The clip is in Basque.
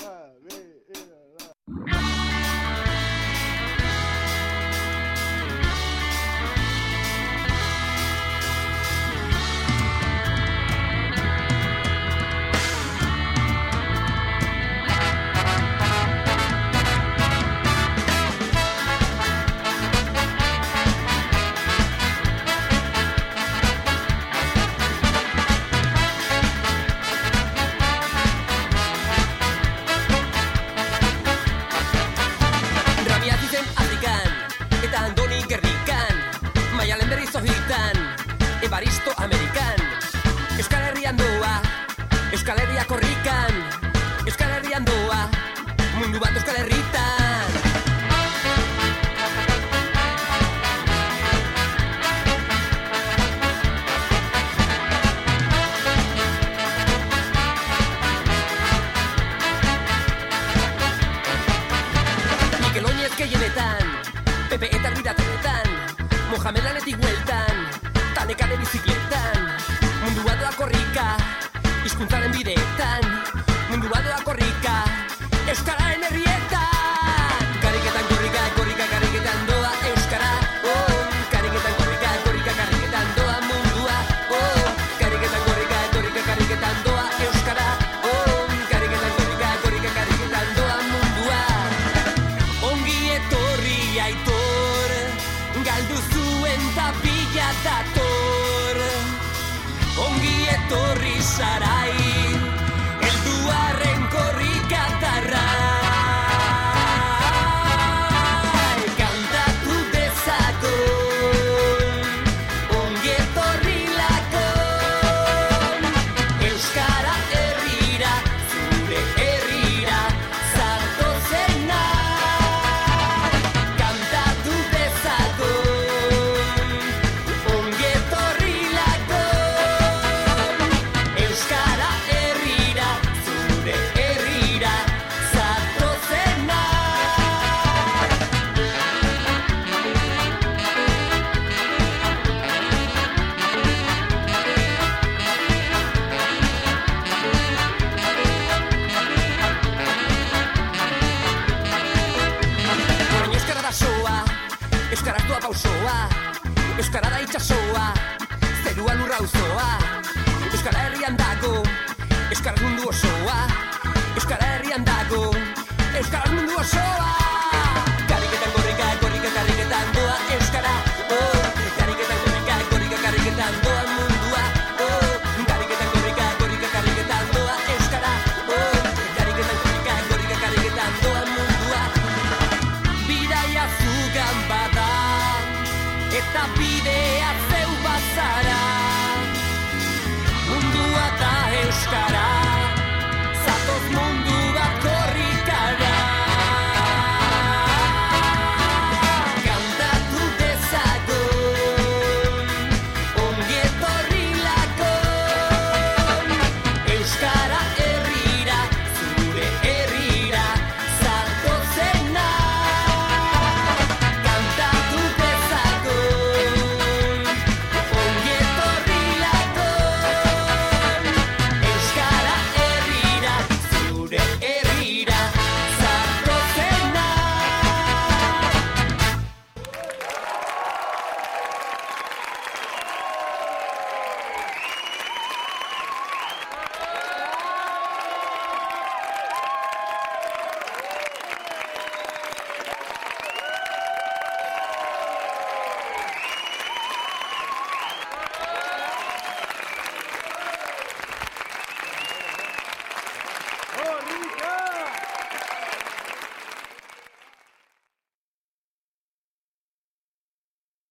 Parabéns. Euskal Herria korrikan Euskal Herrian doa Mundu bat Euskal Herrita Mikel Oñez keienetan Pepe eta Ruratetan Mohamed Lanetik hueltan Tanekane bizikletan Mundu bat doa korrikan izkuntzaren bideetan Mundu aldea korrika Euskara herrieta Kariketan korrika, korrika, kariketan doa Euskara, oh. Kariketan korrika, korrika, kariketan doa Mundua, oh. Kariketan korrika, korrika, kariketan doa Euskara, oh. Kariketan korrika, korrika, kariketan doa Mundua. Ongi etorri aitor Galdu zuen tapila dator. Ongi etorri zara Euskaraz doa pausoa Euskara da itxasoa Zerua lurra uzoa Euskara herrian dago Euskara mundu osoa Euskara herrian dago Euskara mundu osoa.